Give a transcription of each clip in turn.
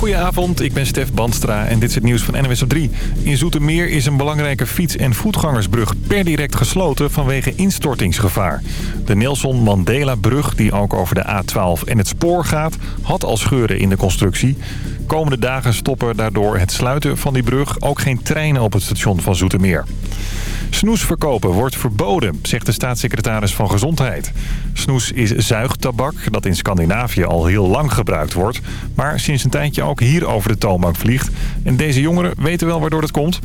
Goedenavond, ik ben Stef Bandstra en dit is het nieuws van NWS op 3. In Zoetermeer is een belangrijke fiets- en voetgangersbrug per direct gesloten vanwege instortingsgevaar. De Nelson Mandela-brug, die ook over de A12 en het spoor gaat, had al scheuren in de constructie. Komende dagen stoppen daardoor het sluiten van die brug ook geen treinen op het station van Zoetermeer. Snoes verkopen wordt verboden, zegt de staatssecretaris van Gezondheid. Snoes is zuigtabak dat in Scandinavië al heel lang gebruikt wordt... maar sinds een tijdje ook hier over de toonbank vliegt. En deze jongeren weten wel waardoor dat komt.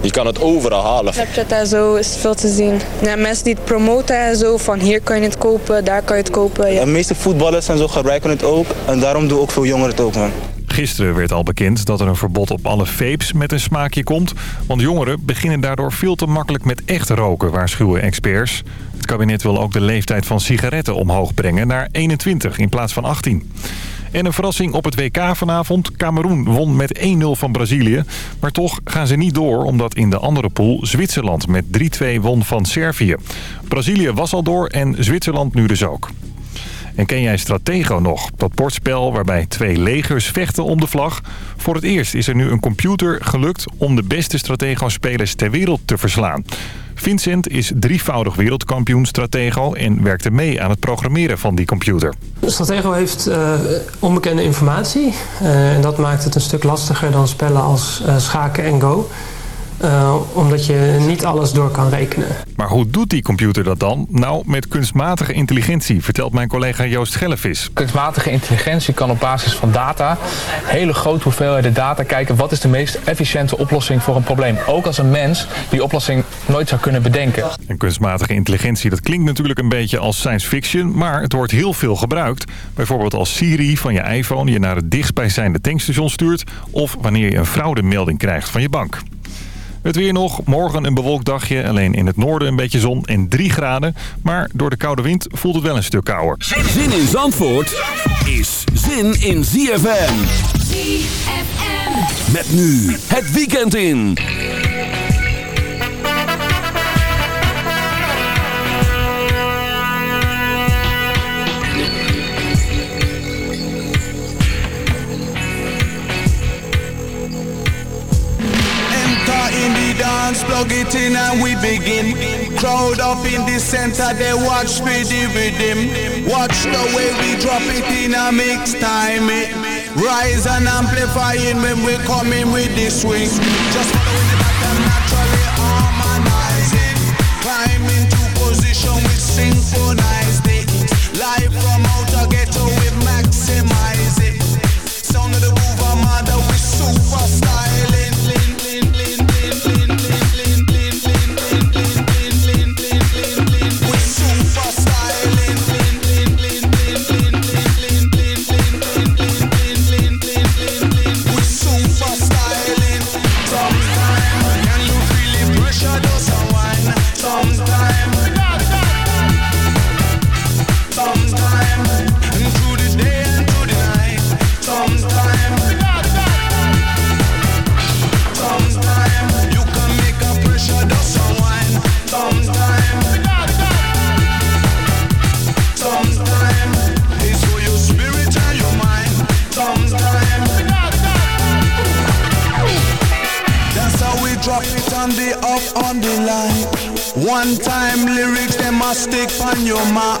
Je kan het overal halen. Snapchat en zo is veel te zien. Ja, mensen die het promoten en zo, van hier kan je het kopen, daar kan je het kopen. Ja. De meeste voetballers en zo gebruiken het ook. En daarom doen ook veel jongeren het ook, man. Gisteren werd al bekend dat er een verbod op alle vapes met een smaakje komt. Want jongeren beginnen daardoor veel te makkelijk met echt roken, waarschuwen experts. Het kabinet wil ook de leeftijd van sigaretten omhoog brengen naar 21 in plaats van 18. En een verrassing op het WK vanavond. Cameroen won met 1-0 van Brazilië. Maar toch gaan ze niet door omdat in de andere pool Zwitserland met 3-2 won van Servië. Brazilië was al door en Zwitserland nu dus ook. En ken jij Stratego nog? Dat bordspel waarbij twee legers vechten om de vlag. Voor het eerst is er nu een computer gelukt om de beste Stratego-spelers ter wereld te verslaan. Vincent is drievoudig wereldkampioen Stratego en werkte mee aan het programmeren van die computer. Stratego heeft uh, onbekende informatie uh, en dat maakt het een stuk lastiger dan spellen als uh, schaken en go. Uh, omdat je niet alles door kan rekenen. Maar hoe doet die computer dat dan? Nou, met kunstmatige intelligentie, vertelt mijn collega Joost Schellevis. Kunstmatige intelligentie kan op basis van data, hele grote hoeveelheden data, kijken wat is de meest efficiënte oplossing voor een probleem. Ook als een mens die oplossing nooit zou kunnen bedenken. En kunstmatige intelligentie, dat klinkt natuurlijk een beetje als science fiction, maar het wordt heel veel gebruikt. Bijvoorbeeld als Siri van je iPhone je naar het dichtstbijzijnde tankstation stuurt of wanneer je een fraudemelding krijgt van je bank. Het weer nog. Morgen een bewolkt dagje. Alleen in het noorden een beetje zon en 3 graden. Maar door de koude wind voelt het wel een stuk kouder. Zin in Zandvoort is zin in ZFM. ZFM. Met nu het weekend in. Dance, plug it in and we begin. Crowd up in the center, they watch for the rhythm. Watch the way we drop it in a mix time. It rise and amplifying when we coming with the swing. Just following the pattern naturally harmonizing. Climb into position with synchronized it. Live from That's how we drop it on the up on the line. One time lyrics, they must stick on your mind.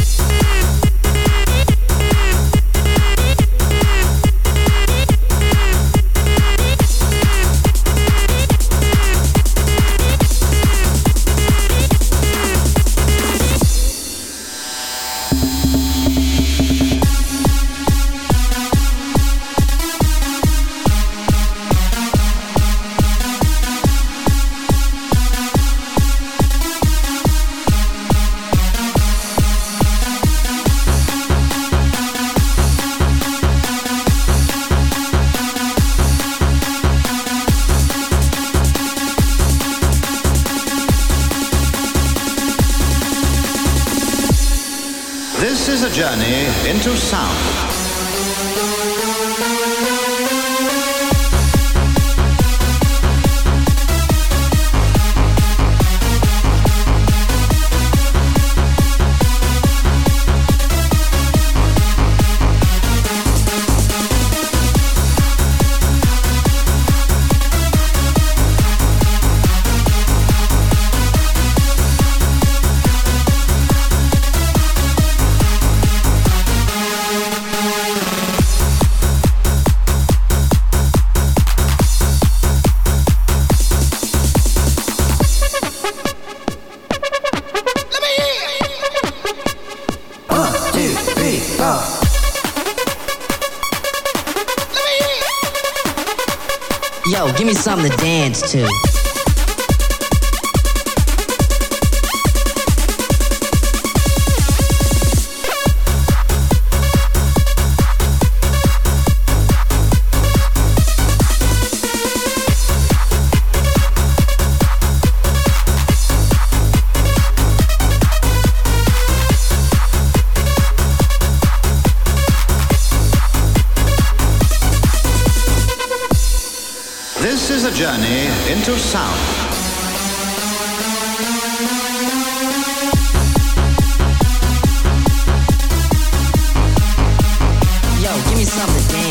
journey into sound. summer game.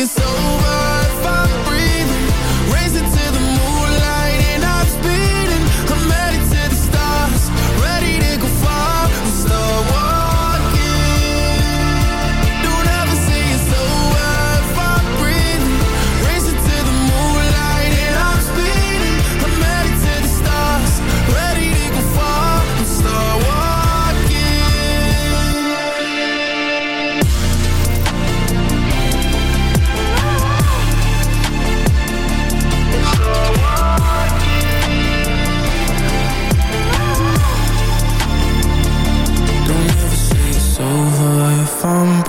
it's over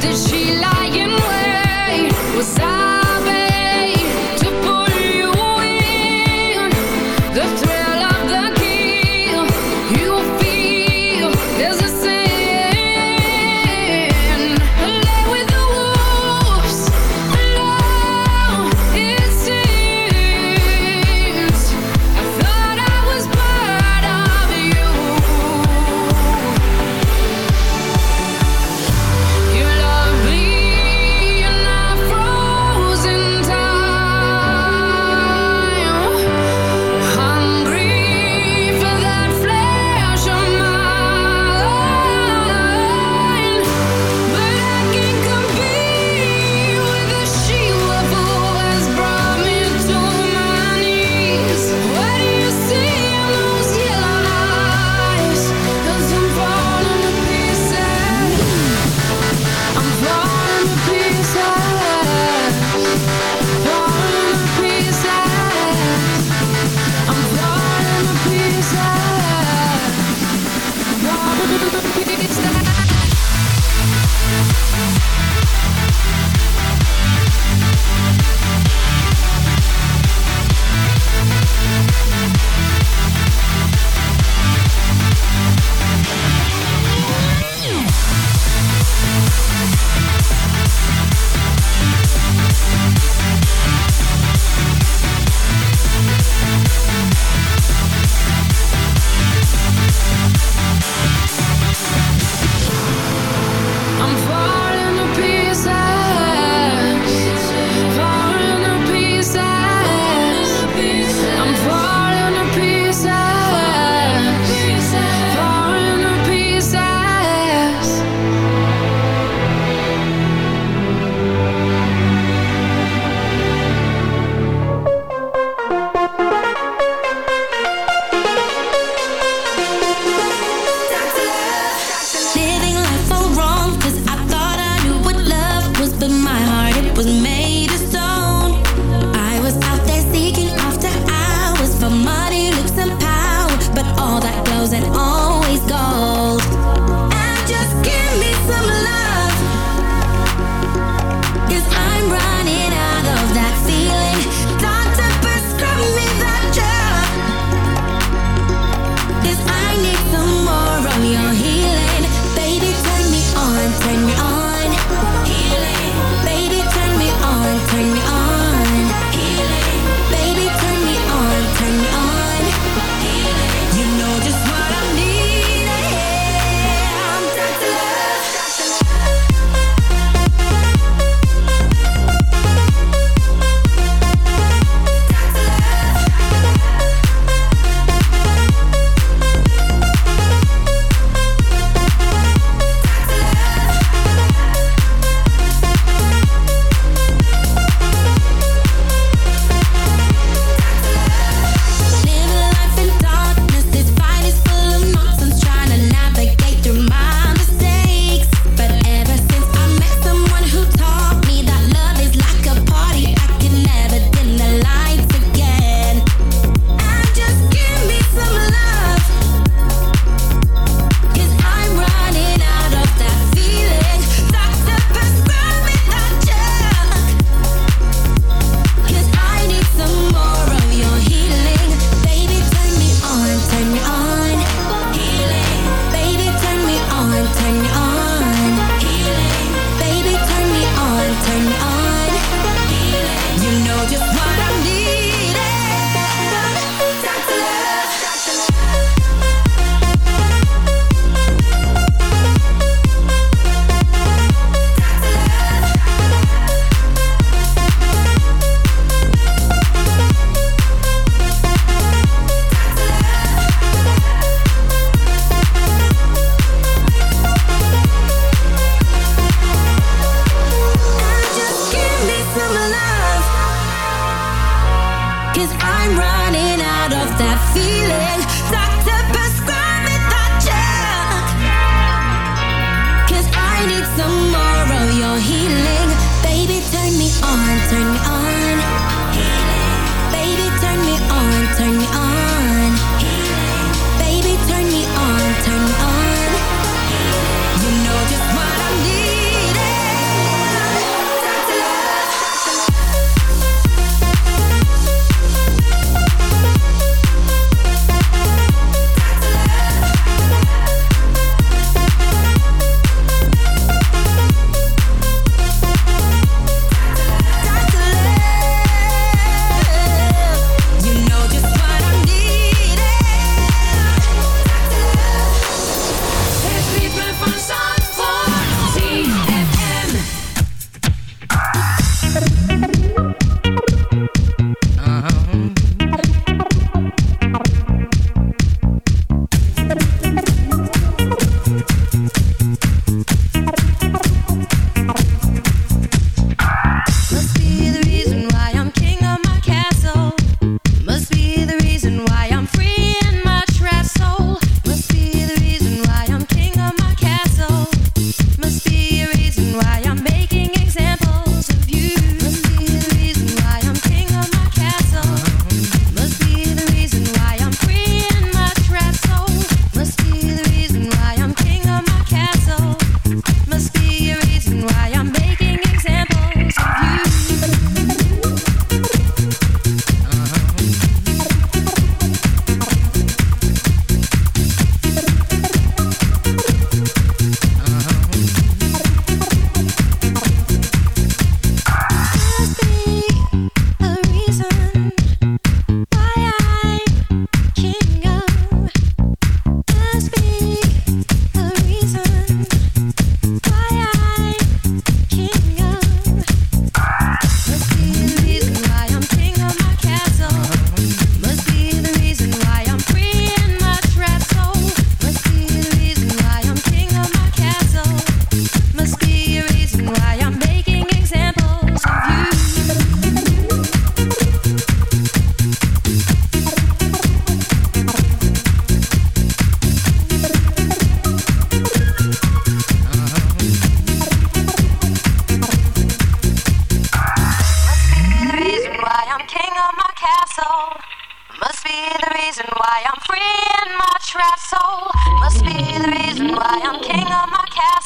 did she lie in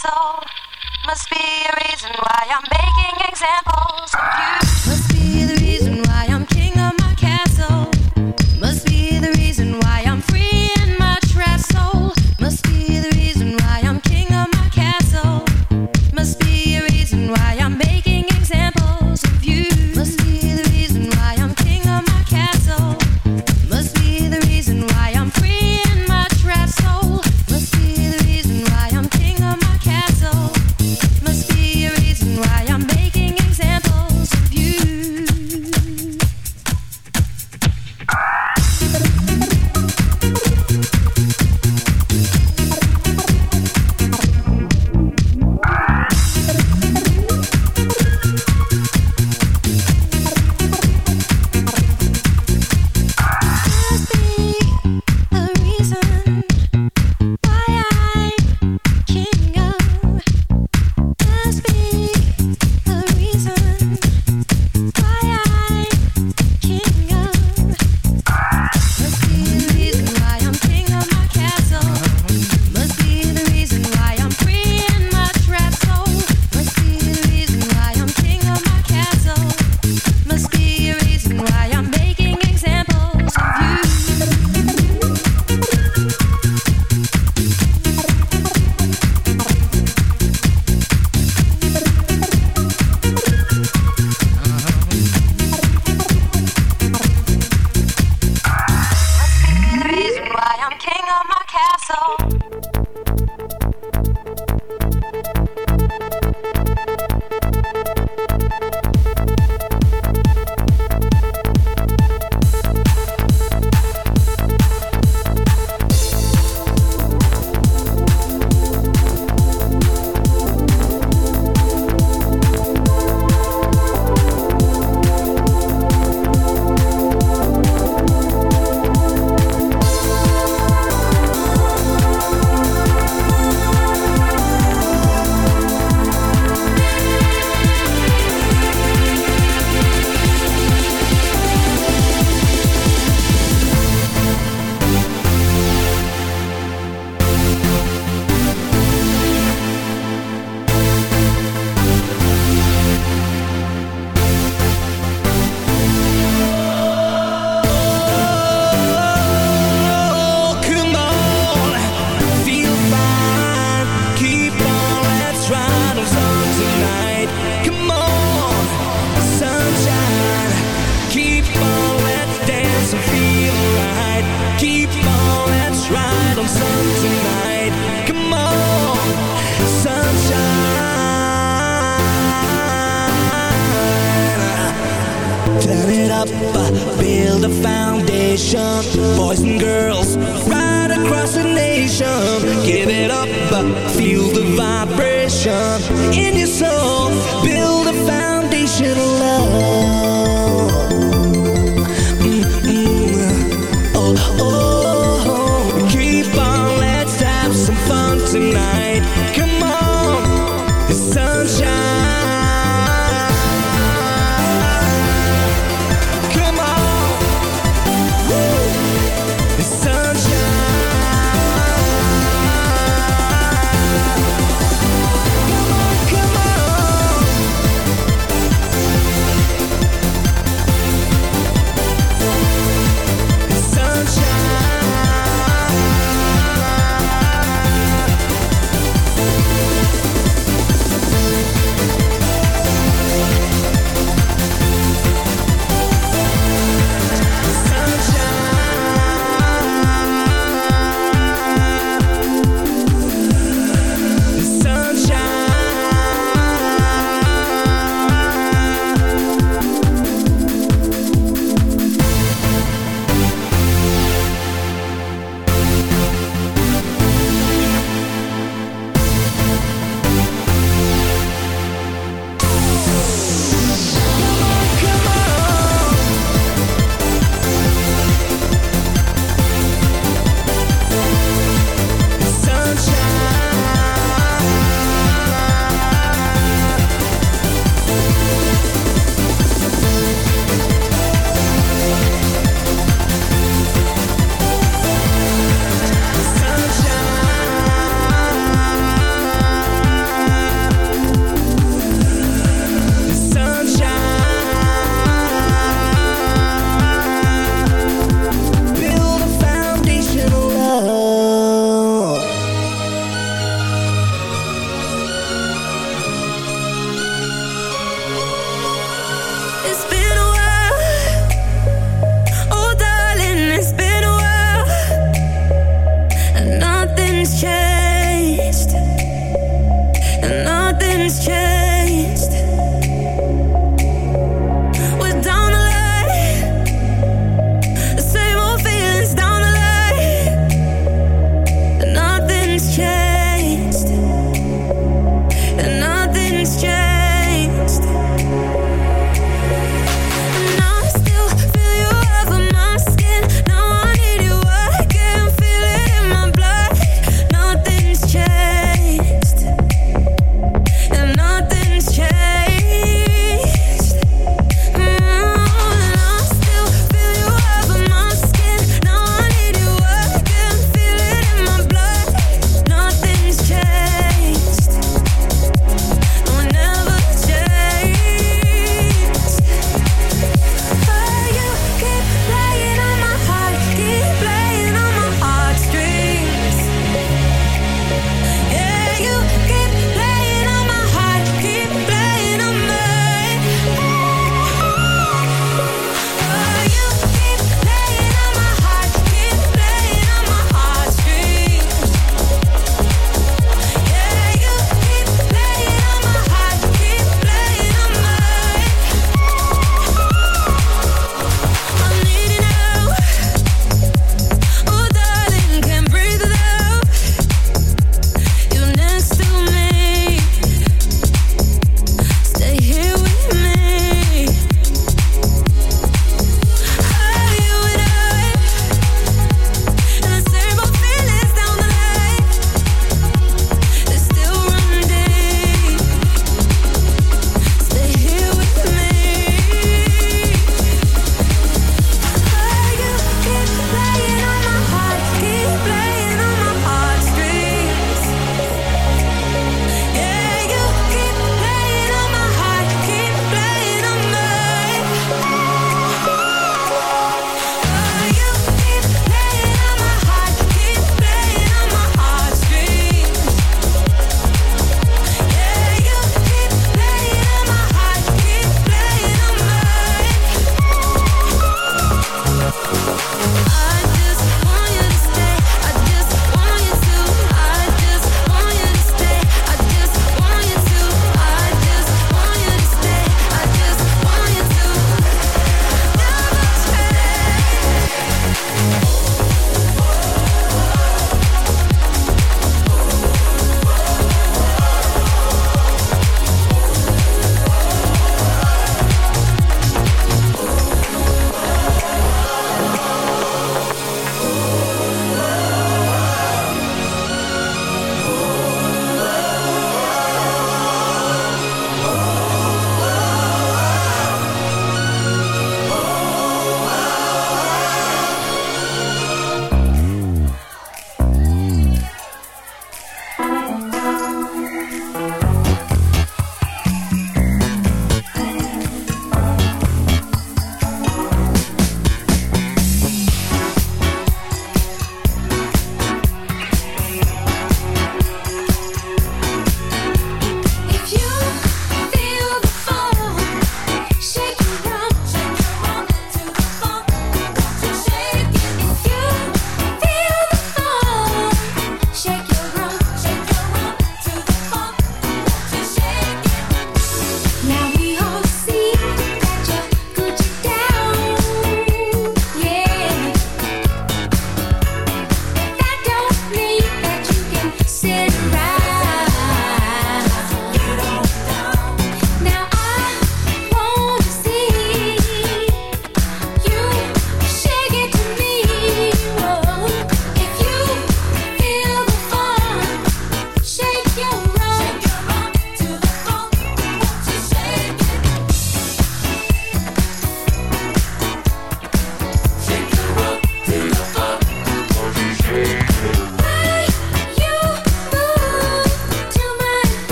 soul must be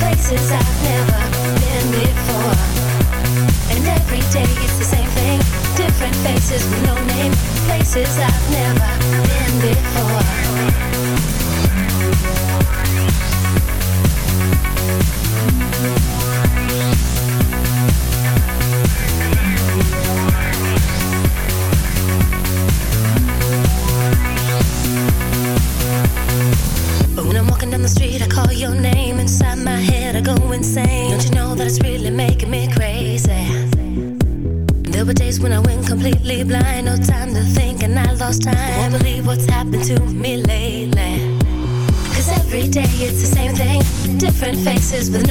Places I've never been before. And every day it's the same thing. Different faces with no name. Faces I've never been before.